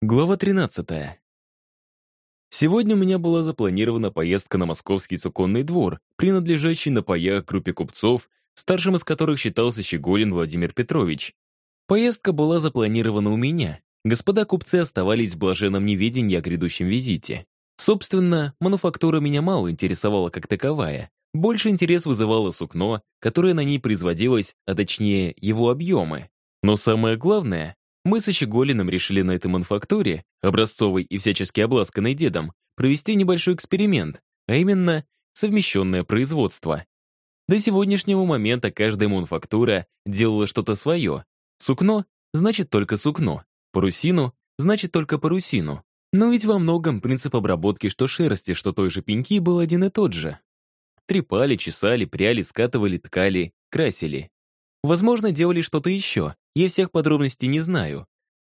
Глава 13. Сегодня у меня была запланирована поездка на московский суконный двор, принадлежащий на паях группе купцов, старшим из которых считался Щеголин Владимир Петрович. Поездка была запланирована у меня. Господа купцы оставались в блаженном неведении о грядущем визите. Собственно, мануфактура меня мало интересовала как таковая. Больше интерес вызывало сукно, которое на ней производилось, а точнее его объемы. Но самое главное, мы со Щеголиным решили на этой мануфактуре, образцовой и всячески обласканной дедом, провести небольшой эксперимент, а именно совмещенное производство. До сегодняшнего момента каждая мануфактура делала что-то свое. Сукно — значит только сукно, парусину — значит только парусину. Но ведь во многом принцип обработки что шерсти, что той же пеньки был один и тот же. Трепали, чесали, пряли, скатывали, ткали, красили. Возможно, делали что-то еще, я всех подробностей не знаю.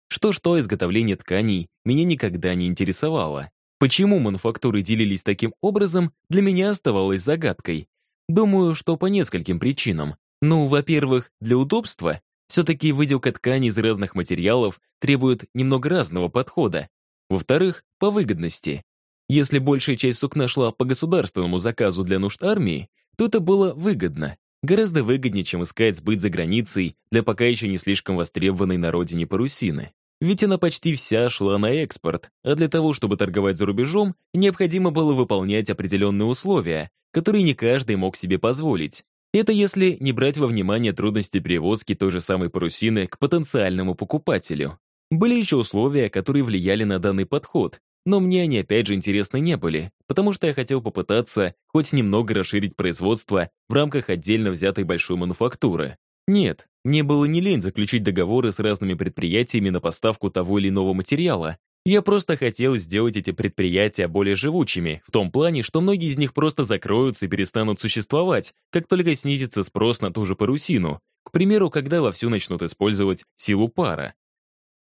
Что-что изготовление тканей меня никогда не интересовало. Почему мануфактуры делились таким образом, для меня оставалось загадкой. Думаю, что по нескольким причинам. Ну, во-первых, для удобства. Все-таки выделка тканей из разных материалов требует немного разного подхода. Во-вторых, по выгодности. Если большая часть сукна шла по государственному заказу для нужд армии, то это было выгодно. Гораздо выгоднее, чем искать сбыт за границей для пока еще не слишком востребованной на родине парусины. Ведь она почти вся шла на экспорт, а для того, чтобы торговать за рубежом, необходимо было выполнять определенные условия, которые не каждый мог себе позволить. Это если не брать во внимание трудности перевозки той же самой парусины к потенциальному покупателю. Были еще условия, которые влияли на данный подход, но мне они опять же интересны не были, потому что я хотел попытаться хоть немного расширить производство в рамках отдельно взятой большой мануфактуры. Нет, мне было не лень заключить договоры с разными предприятиями на поставку того или иного материала. Я просто хотел сделать эти предприятия более живучими, в том плане, что многие из них просто закроются и перестанут существовать, как только снизится спрос на ту же парусину, к примеру, когда вовсю начнут использовать силу пара.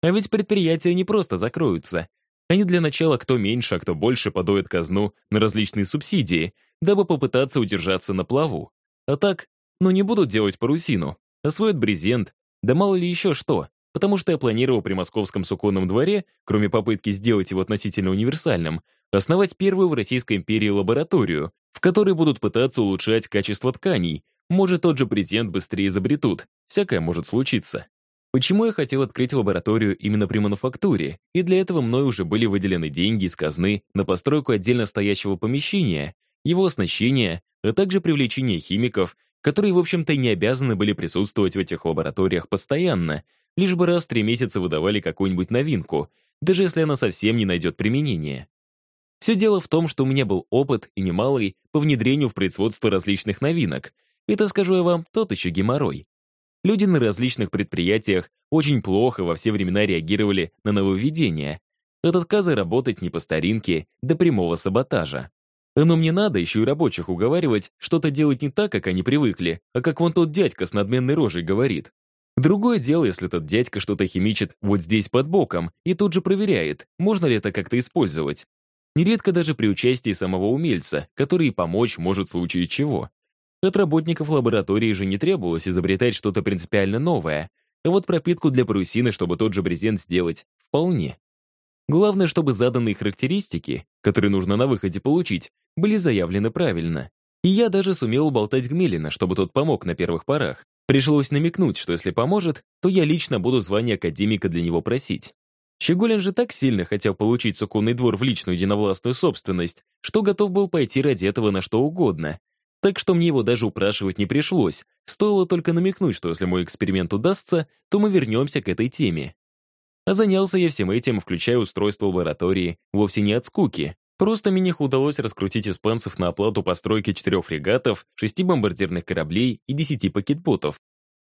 А ведь предприятия не просто закроются, они для начала кто меньше, а кто больше подоят казну на различные субсидии, дабы попытаться удержаться на плаву. А так, ну не будут делать парусину, освоят брезент, да мало ли еще что, потому что я планировал при московском суконном дворе, кроме попытки сделать его относительно универсальным, основать первую в Российской империи лабораторию, в которой будут пытаться улучшать качество тканей. Может, тот же брезент быстрее изобретут. Всякое может случиться. Почему я хотел открыть лабораторию именно при мануфактуре, и для этого мной уже были выделены деньги из казны на постройку отдельно стоящего помещения, его оснащение, а также привлечение химиков, которые, в общем-то, не обязаны были присутствовать в этих лабораториях постоянно, лишь бы раз в три месяца выдавали какую-нибудь новинку, даже если она совсем не найдет применения. Все дело в том, что у меня был опыт, и немалый, по внедрению в производство различных новинок. Это, скажу я вам, тот еще геморрой. Люди на различных предприятиях очень плохо во все времена реагировали на нововведения, от отказа работать не по старинке до прямого саботажа. Но мне надо еще и рабочих уговаривать что-то делать не так, как они привыкли, а как вон тот дядька с надменной рожей говорит. Другое дело, если этот дядька что-то химичит вот здесь под боком и тут же проверяет, можно ли это как-то использовать. Нередко даже при участии самого умельца, который помочь может в случае чего. От работников лаборатории же не требовалось изобретать что-то принципиально новое, а вот пропитку для парусины, чтобы тот же брезент сделать, вполне. Главное, чтобы заданные характеристики, которые нужно на выходе получить, были заявлены правильно. И я даже сумел уболтать Гмелина, чтобы тот помог на первых порах. Пришлось намекнуть, что если поможет, то я лично буду звание академика для него просить. Щеголин же так сильно хотел получить суконный двор в личную единовластную собственность, что готов был пойти ради этого на что угодно, так что мне его даже упрашивать не пришлось. Стоило только намекнуть, что если мой эксперимент удастся, то мы вернемся к этой теме. А занялся я всем этим, включая устройство лаборатории, вовсе не от скуки. Просто Миниху удалось раскрутить испанцев на оплату постройки четырех фрегатов, шести бомбардирных кораблей и десяти пакетботов.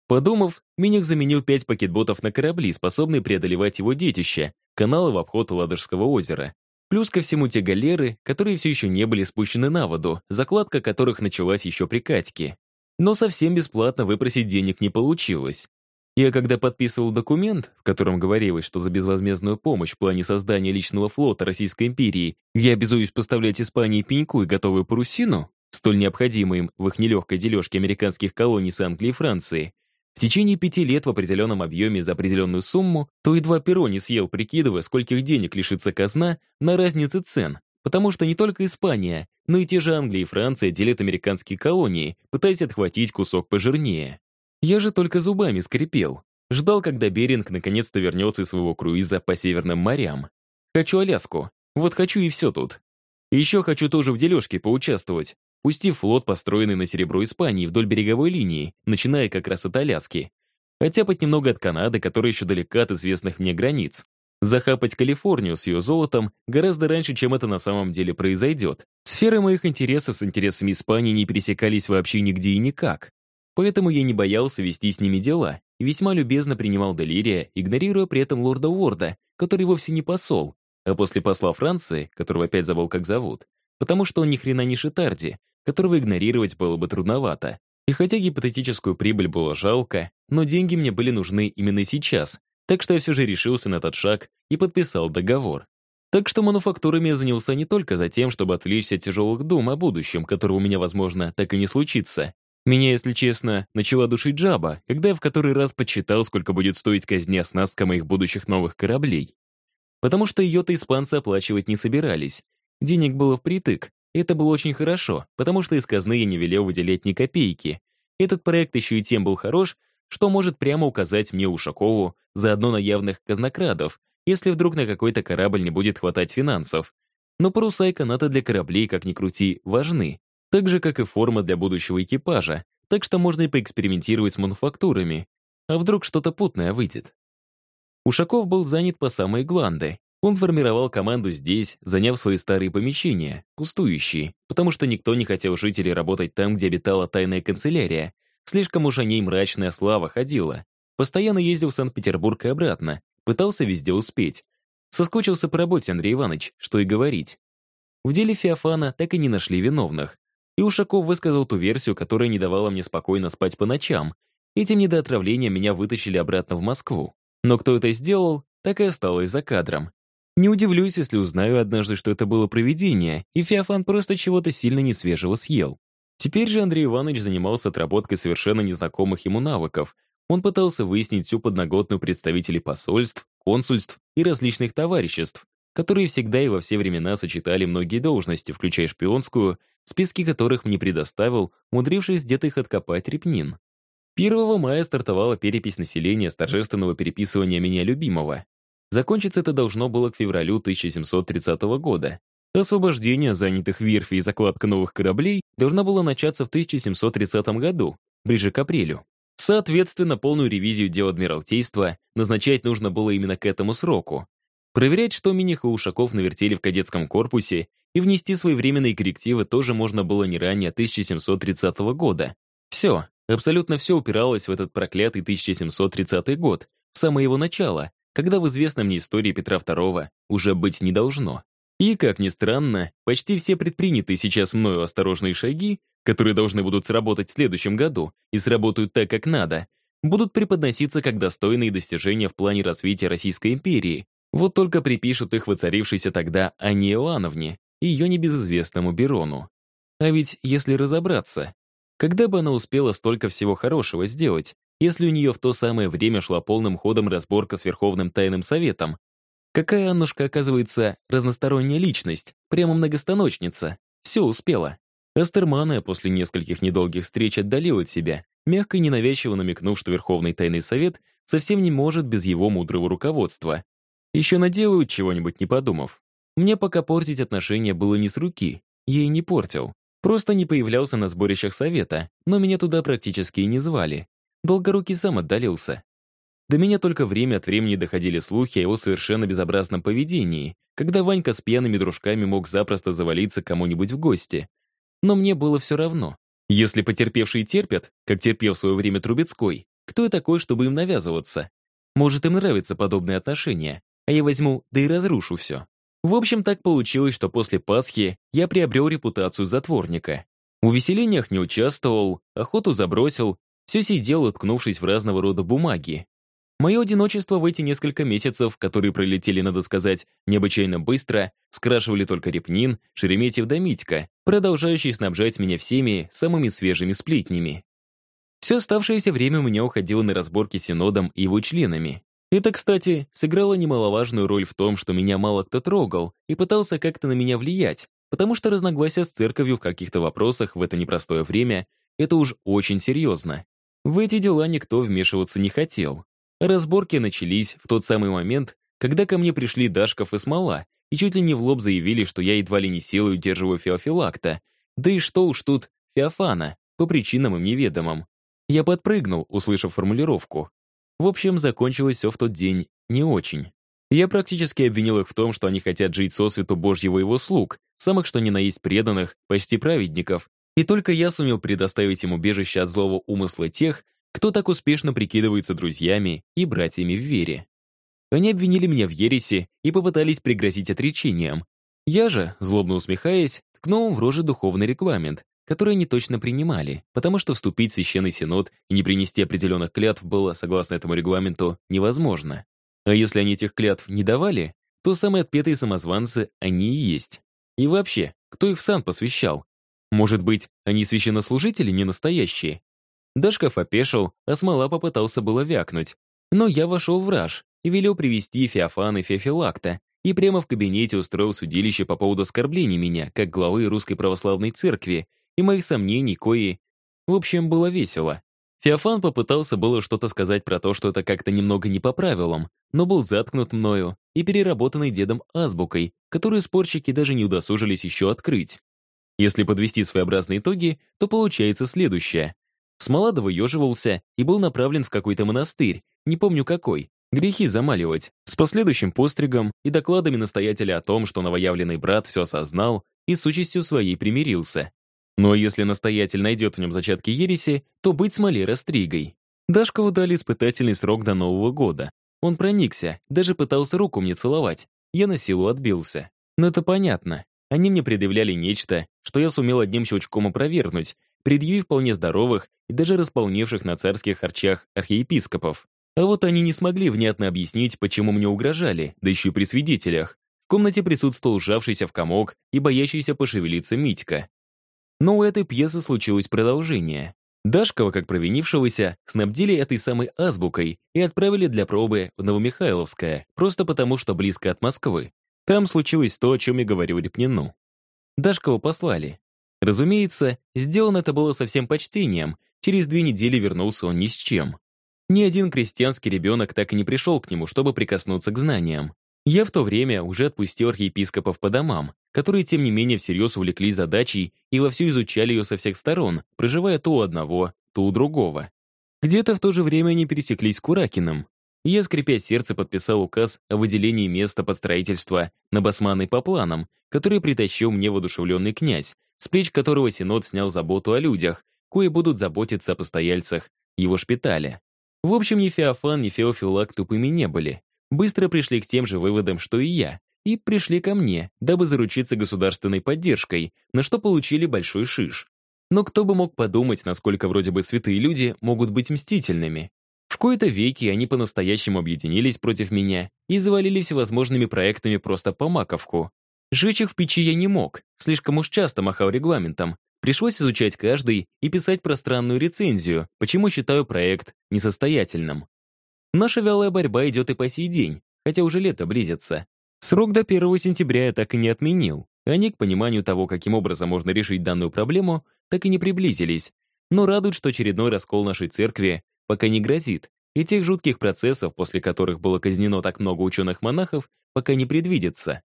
Подумав, Миних заменил пять пакетботов на корабли, способные преодолевать его детище, каналы в обход Ладожского озера. Плюс ко всему те галеры, которые все еще не были спущены на воду, закладка которых началась еще при катьке. Но совсем бесплатно выпросить денег не получилось. Я когда подписывал документ, в котором говорилось, что за безвозмездную помощь в плане создания личного флота Российской империи я обязуюсь поставлять Испании пеньку и готовую парусину, столь необходимую им в их нелегкой дележке американских колоний с Англией и Франции, в течение пяти лет в определенном объеме за определенную сумму, то едва перо не съел, прикидывая, скольких денег лишится казна на разнице цен, потому что не только Испания, но и те же Англия и Франция делят американские колонии, пытаясь отхватить кусок пожирнее. Я же только зубами скрипел. Ждал, когда Беринг наконец-то вернется из своего круиза по Северным морям. Хочу Аляску. Вот хочу и все тут. Еще хочу тоже в дележке поучаствовать, пустив флот, построенный на серебро Испании вдоль береговой линии, начиная как раз от Аляски. Оттяпать немного от Канады, которая еще далека от известных мне границ. Захапать Калифорнию с ее золотом гораздо раньше, чем это на самом деле произойдет. Сферы моих интересов с интересами Испании не пересекались вообще нигде и никак. Поэтому я не боялся вести с ними дела и весьма любезно принимал Делирия, игнорируя при этом лорда Уорда, который вовсе не посол, а после посла Франции, которого опять забыл как зовут, потому что он ни хрена не Шитарди, которого игнорировать было бы трудновато. И хотя гипотетическую прибыль было жалко, но деньги мне были нужны именно сейчас, так что я все же решился на этот шаг и подписал договор. Так что мануфактурами я занялся не только за тем, чтобы отвлечься от тяжелых дум о будущем, которого у меня, возможно, так и не случится. Меня, если честно, начала душить жаба, когда я в который раз подсчитал, сколько будет стоить казня оснастка моих будущих новых кораблей. Потому что ее-то испанцы оплачивать не собирались. Денег было впритык, это было очень хорошо, потому что из казны я не велел выделять ни копейки. Этот проект еще и тем был хорош, что может прямо указать мне Ушакову заодно на явных казнокрадов, если вдруг на какой-то корабль не будет хватать финансов. Но паруса и канаты для кораблей, как ни крути, важны. Так же, как и форма для будущего экипажа, так что можно и поэкспериментировать с мануфактурами. А вдруг что-то путное выйдет? Ушаков был занят по самой гланды. Он формировал команду здесь, заняв свои старые помещения, пустующие, потому что никто не хотел жить или работать там, где обитала тайная канцелярия. Слишком уж о ней мрачная слава ходила. Постоянно ездил в Санкт-Петербург и обратно, пытался везде успеть. Соскучился по работе Андрей Иванович, что и говорить. В деле Феофана так и не нашли виновных. И Ушаков высказал ту версию, которая не давала мне спокойно спать по ночам. Этим недоотравлением меня вытащили обратно в Москву. Но кто это сделал, так и осталось за кадром. Не удивлюсь, если узнаю однажды, что это было провидение, и Феофан просто чего-то сильно несвежего съел. Теперь же Андрей Иванович занимался отработкой совершенно незнакомых ему навыков. Он пытался выяснить всю подноготную представителей посольств, консульств и различных товариществ, которые всегда и во все времена сочетали многие должности, включая шпионскую, списки которых мне предоставил, умудрившись где-то их откопать Репнин. 1 мая стартовала перепись населения с торжественного переписывания меня любимого. Закончиться это должно было к февралю 1730 года. Освобождение занятых верфи и закладка новых кораблей должна была начаться в 1730 году, ближе к апрелю. Соответственно, полную ревизию дел Адмиралтейства назначать нужно было именно к этому сроку. Проверять, что Миних и Ушаков навертели в кадетском корпусе, и внести своевременные коррективы тоже можно было не ранее 1730 года. Все, абсолютно все упиралось в этот проклятый 1730 год, в самое его начало, когда в известной мне истории Петра II уже быть не должно. И, как ни странно, почти все предпринятые сейчас мною осторожные шаги, которые должны будут сработать в следующем году и сработают так, как надо, будут преподноситься как достойные достижения в плане развития Российской империи. Вот только припишут их воцарившейся тогда Анне Иоанновне и ее небезызвестному Берону. А ведь, если разобраться, когда бы она успела столько всего хорошего сделать, если у нее в то самое время шла полным ходом разборка с Верховным Тайным Советом, Какая Аннушка, оказывается, разносторонняя личность, прямо многостаночница. Все успела. Астермана после нескольких недолгих встреч отдалил от себя, мягко и ненавязчиво намекнув, что Верховный Тайный Совет совсем не может без его мудрого руководства. Еще наделают чего-нибудь, не подумав. Мне пока портить отношения было не с руки, я и не портил. Просто не появлялся на сборищах совета, но меня туда практически и не звали. Долгорукий сам отдалился. До меня только время от времени доходили слухи о его совершенно безобразном поведении, когда Ванька с пьяными дружками мог запросто завалиться кому-нибудь в гости. Но мне было все равно. Если потерпевшие терпят, как терпел в свое время Трубецкой, кто я такой, чтобы им навязываться? Может, им нравятся подобные отношения, а я возьму, да и разрушу все. В общем, так получилось, что после Пасхи я приобрел репутацию затворника. В увеселениях не участвовал, охоту забросил, все сидел, уткнувшись в разного рода бумаги, Мое одиночество в эти несколько месяцев, которые пролетели, надо сказать, необычайно быстро, скрашивали только Репнин, Шереметьев да Митька, продолжающий снабжать меня всеми самыми свежими сплетнями. Все оставшееся время у меня уходило на разборки с Синодом и его членами. Это, кстати, сыграло немаловажную роль в том, что меня мало кто трогал и пытался как-то на меня влиять, потому что разногласия с церковью в каких-то вопросах в это непростое время — это уж очень серьезно. В эти дела никто вмешиваться не хотел. Разборки начались в тот самый момент, когда ко мне пришли Дашков и Смола и чуть ли не в лоб заявили, что я едва ли не силой удерживаю Феофилакта, да и что уж тут Феофана, по причинам им неведомым. Я подпрыгнул, услышав формулировку. В общем, закончилось все в тот день не очень. Я практически обвинил их в том, что они хотят жить сосвету Божьего его слуг, самых что ни на есть преданных, почти праведников, и только я сумел предоставить им убежище от злого умысла тех, кто так успешно прикидывается друзьями и братьями в вере. Они обвинили меня в ереси и попытались пригрозить отречением. Я же, злобно усмехаясь, ткнул в роже духовный регламент, который они точно принимали, потому что вступить в священный синод и не принести определенных клятв было, согласно этому регламенту, невозможно. А если они этих клятв не давали, то самые отпетые самозванцы они и есть. И вообще, кто их в сан посвящал? Может быть, они священнослужители не настоящие? Дашков опешил, а Смола попытался было вякнуть. Но я вошел в раж и велел привести Феофана и Феофилакта, и прямо в кабинете устроил судилище по поводу оскорблений меня, как главы Русской Православной Церкви, и моих сомнений, кои... В общем, было весело. Феофан попытался было что-то сказать про то, что это как-то немного не по правилам, но был заткнут мною и переработанный дедом азбукой, которую спорщики даже не удосужились еще открыть. Если подвести своеобразные итоги, то получается следующее. Смоладов выеживался и был направлен в какой-то монастырь, не помню какой, грехи замаливать, с последующим постригом и докладами настоятеля о том, что новоявленный брат все осознал и с участью своей примирился. Но если настоятель найдет в нем зачатки ереси, то быть смоле растригой. Дашкову дали испытательный срок до Нового года. Он проникся, даже пытался руку мне целовать. Я на силу отбился. Но это понятно. Они мне предъявляли нечто, что я сумел одним щелчком опровергнуть, предъявив вполне здоровых и даже располневших на царских харчах архиепископов. А вот они не смогли внятно объяснить, почему мне угрожали, да еще и при свидетелях. В комнате присутствовал сжавшийся в комок и боящийся пошевелиться Митька. Но у этой пьесы случилось продолжение. Дашкова, как провинившегося, снабдили этой самой азбукой и отправили для пробы в Новомихайловское, просто потому что близко от Москвы. Там случилось то, о чем я говорил Репнину. Дашкова послали. Разумеется, сделано это было со всем почтением, через две недели вернулся он ни с чем. Ни один крестьянский ребенок так и не пришел к нему, чтобы прикоснуться к знаниям. Я в то время уже отпустил архиепископов по домам, которые, тем не менее, всерьез увлеклись задачей и вовсю изучали ее со всех сторон, проживая то у одного, то у другого. Где-то в то же время они пересеклись с Куракиным. И я, скрипя сердце, подписал указ о выделении места под строительство на Басманной по планам, который притащил мне воодушевленный князь, с плеч которого Синод снял заботу о людях, кои будут заботиться о постояльцах его шпиталя. В общем, ни Феофан, ни Феофилак тупыми не были быстро пришли к тем же выводам, что и я, и пришли ко мне, дабы заручиться государственной поддержкой, на что получили большой шиш. Но кто бы мог подумать, насколько вроде бы святые люди могут быть мстительными. В кои-то веки они по-настоящему объединились против меня и завалили всевозможными проектами просто по маковку. Жечь их в печи я не мог, слишком уж часто махал регламентом. Пришлось изучать каждый и писать пространную рецензию, почему считаю проект несостоятельным. Наша вялая борьба идет и по сей день, хотя уже лето близится. Срок до 1 сентября я так и не отменил. Они к пониманию того, каким образом можно решить данную проблему, так и не приблизились. Но радует, что очередной раскол нашей церкви пока не грозит, и тех жутких процессов, после которых было казнено так много ученых-монахов, пока не предвидится.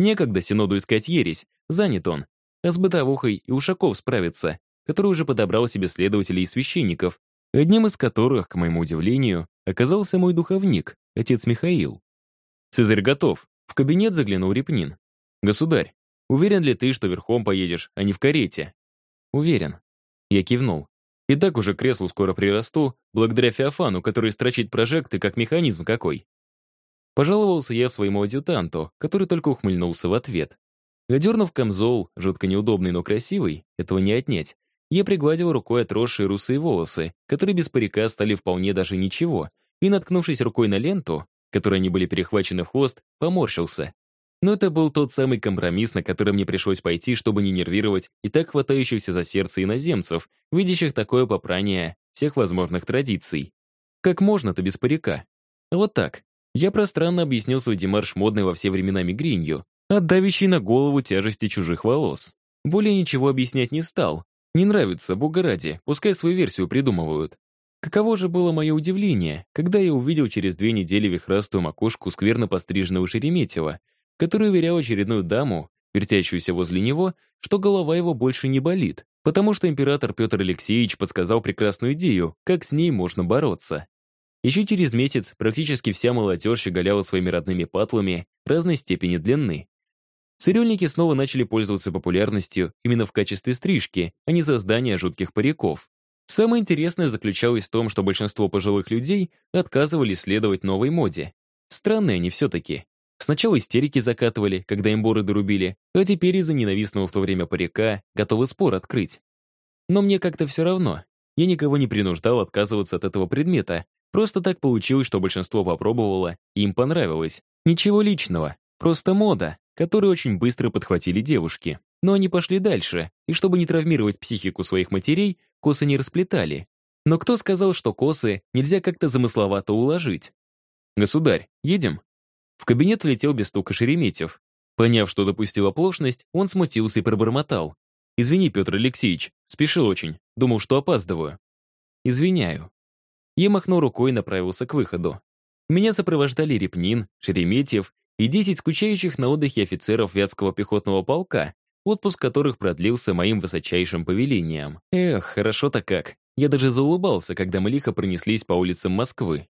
Некогда Синоду искать ересь, занят он, а с бытовухой и Ушаков справится, который уже подобрал себе следователей и священников, одним из которых, к моему удивлению, оказался мой духовник, отец Михаил. «Цезарь готов», — в кабинет заглянул Репнин. «Государь, уверен ли ты, что верхом поедешь, а не в карете?» «Уверен». Я кивнул. И так уже креслу скоро прирасту, благодаря Феофану, который строчит прожекты, как механизм какой. Пожаловался я своему адъютанту, который только ухмыльнулся в ответ. Одернув камзол, жутко неудобный, но красивый, этого не отнять, я пригладил рукой отросшие русые волосы, которые без парика стали вполне даже ничего, и, наткнувшись рукой на ленту, которой они были перехвачены в хвост, поморщился. Но это был тот самый компромисс, на который мне пришлось пойти, чтобы не нервировать и так хватающихся за сердце иноземцев, видящих такое попрание всех возможных традиций. Как можно-то без парика? Вот так. Я пространно объяснил свой демарш модной во все времена мигренью, отдавящей на голову тяжести чужих волос. Более ничего объяснять не стал. Не нравится, бога ради, пускай свою версию придумывают. Каково же было мое удивление, когда я увидел через две недели вихрастую макушку скверно постриженного Шереметьева, который уверял очередную даму, вертящуюся возле него, что голова его больше не болит, потому что император Петр Алексеевич подсказал прекрасную идею, как с ней можно бороться. Еще через месяц практически вся молодежь щеголяла своими родными патлами разной степени длины. Цирюльники снова начали пользоваться популярностью именно в качестве стрижки, а не создания жутких париков. Самое интересное заключалось в том, что большинство пожилых людей отказывались следовать новой моде. Странные они все-таки. Сначала истерики закатывали, когда им бороды рубили, а теперь из-за ненавистного в то время парика готовы спор открыть. Но мне как-то все равно. Я никого не принуждал отказываться от этого предмета, Просто так получилось, что большинство попробовало, и им понравилось. Ничего личного, просто мода, которую очень быстро подхватили девушки. Но они пошли дальше, и чтобы не травмировать психику своих матерей, косы не расплетали. Но кто сказал, что косы нельзя как-то замысловато уложить? «Государь, едем?» В кабинет влетел без стука Шереметьев. Поняв, что допустил оплошность, он смутился и пробормотал. «Извини, Петр Алексеевич, спешил очень, думал, что опаздываю». «Извиняю», я махнул рукой и направился к выходу. Меня сопровождали Репнин, Шереметьев и 10 скучающих на отдыхе офицеров Вятского пехотного полка, отпуск которых продлился моим высочайшим повелением. Эх, хорошо-то как. Я даже заулыбался, когда мы лихо пронеслись по улицам Москвы.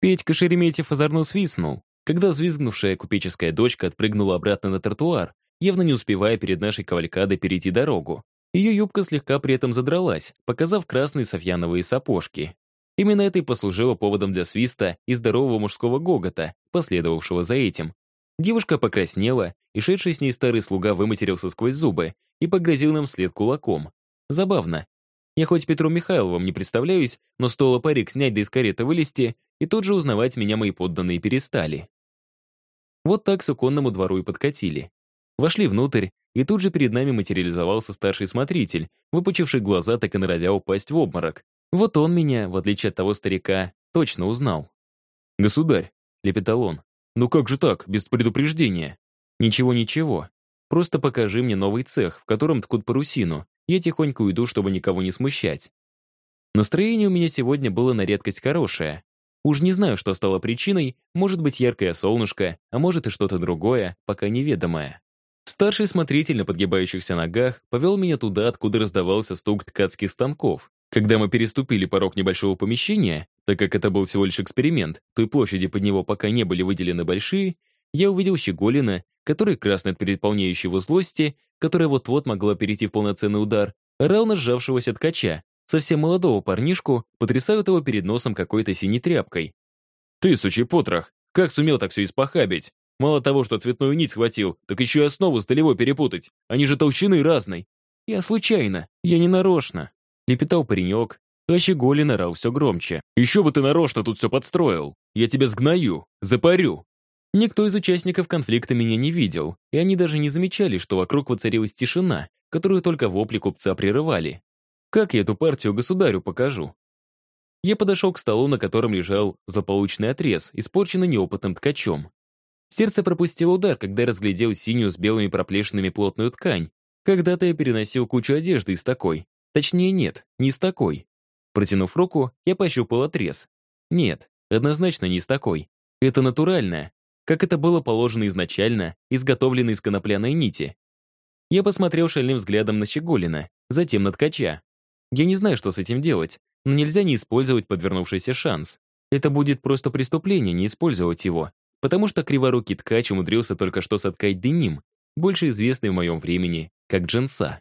Петька Шереметьев озорно свистнул, когда взвизгнувшая купеческая дочка отпрыгнула обратно на тротуар, явно не успевая перед нашей кавалькадой перейти дорогу. Ее юбка слегка при этом задралась, показав красные софьяновые сапожки. Именно это и послужило поводом для свиста и здорового мужского гогота, последовавшего за этим. Девушка покраснела, и шедший с ней старый слуга выматерился сквозь зубы и погрозил нам след кулаком. Забавно. Я хоть Петру Михайловым не представляюсь, но стоило парик снять да из кареты вылезти, и тут же узнавать меня мои подданные перестали. Вот так суконному двору и подкатили. Вошли внутрь, и тут же перед нами материализовался старший смотритель, выпучивший глаза, так и норовя упасть в обморок. Вот он меня, в отличие от того старика, точно узнал. «Государь», — лепетал он, — «ну как же так, без предупреждения?» «Ничего-ничего. Просто покажи мне новый цех, в котором ткут парусину. Я тихонько уйду, чтобы никого не смущать». Настроение у меня сегодня было на редкость хорошее. Уж не знаю, что стало причиной, может быть яркое солнышко, а может и что-то другое, пока неведомое. Старший смотритель на подгибающихся ногах повел меня туда, откуда раздавался стук ткацких станков, когда мы переступили порог небольшого помещения, так как это был всего лишь эксперимент, то и площади под него пока не были выделены большие, я увидел Щеголина, который, красный от переполняющего злости, которая вот-вот могла перейти в полноценный удар, орал на сжавшегося ткача, совсем молодого парнишку, потрясают его перед носом какой-то синей тряпкой. «Ты, сучий потрох, как сумел так все испохабить? Мало того, что цветную нить схватил, так еще и основу с долевой перепутать. Они же толщины разной». «Я случайно, я не нарочно», Лепетал паренек, Щеголин орал все громче. «Еще бы ты нарочно тут все подстроил! Я тебя сгною, запарю!» Никто из участников конфликта меня не видел, и они даже не замечали, что вокруг воцарилась тишина, которую только вопли купца прерывали. Как я эту партию государю покажу? Я подошел к столу, на котором лежал злополучный отрез, испорченный неопытным ткачом. Сердце пропустило удар, когда разглядел синюю с белыми проплешинами плотную ткань. Когда-то я переносил кучу одежды из такой, Точнее, нет, не с такой. Протянув руку, я пощупал отрез. Нет, однозначно не с такой. Это натуральное, как это было положено изначально, изготовлено из конопляной нити. Я посмотрел шальным взглядом на Щеголина, затем на ткача. Я не знаю, что с этим делать, но нельзя не использовать подвернувшийся шанс. Это будет просто преступление не использовать его, потому что криворукий ткач умудрился только что соткать деним, больше известный в моем времени как джинса.